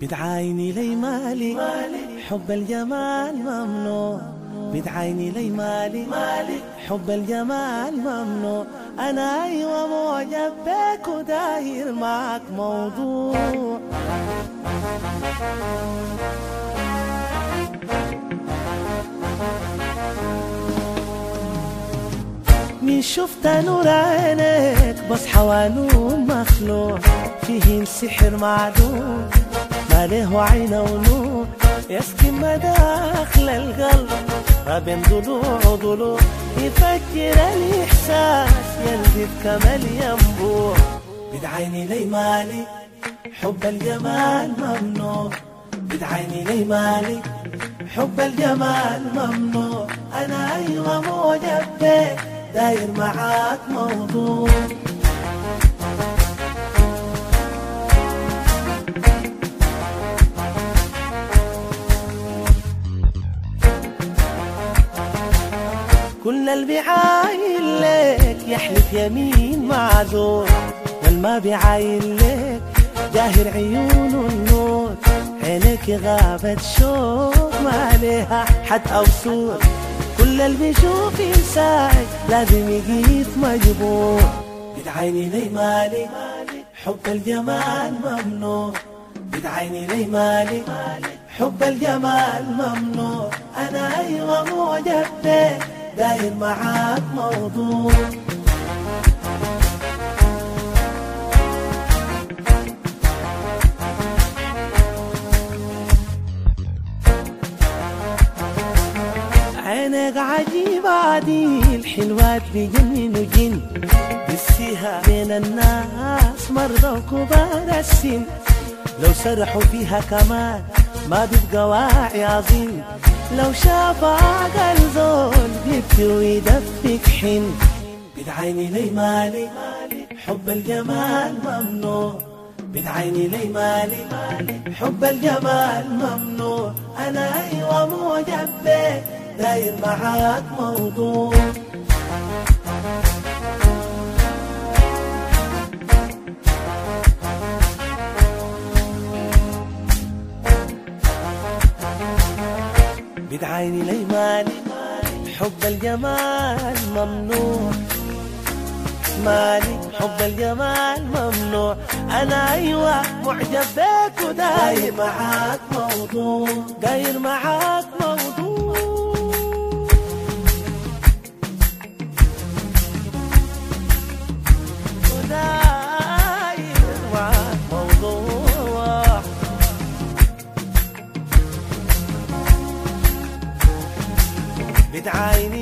بدعايني لي مالي حب الجمال ممنوع. بدعايني لي مالي حب الجمال ممنوع. أنا أيوه معجب بك وداير معك موضوع. من شفت نور عينك بصحى وانوم مخلوع. فيه سحر معدوم. ما له عين ونور يسكن مداخل القلب ما بين ضلوع وضلوع يفكر الإحساس يلي بكمال ينبوع. بدعيني لي مالي حب الجمال ممنوع. بدعيني لي مالي حب الجمال ممنوع. أنا أيوة بك داير معاك موضوع. كل اللي بيعاين لك يحلف يمين معذور والما بيعاين لك جاهر عيونه النور عينك غابت شوق ما عليها حد أو صور كل اللي بيشوف ينساك لازم يقيف مجبور. بدعيني لي مالي حب الجمال ممنوع. بدعيني لي مالي حب الجمال ممنوع. أنا أيوه معجب بك داير معاك موضوع. عينك عجيب عديل حلوات بجنن وجن. بسيها بين الناس مرضى وكبار السن. لو سرحوا فيها كمان ما بيبقى واعي عظيم. لو شاف ويدفك حن بدعيني لي مالي حب الجمال ممنوع. بدعيني لي مالي حب الجمال ممنوع. أنا أيوه معجب داير معاك موضوع. بدعيني لي مالي حب الجمال ممنوع. مالي حب الجمال ممنوع. أنا أيوه معجب بك وداير معاك موضوع. داير معاك موضوع. بدعايني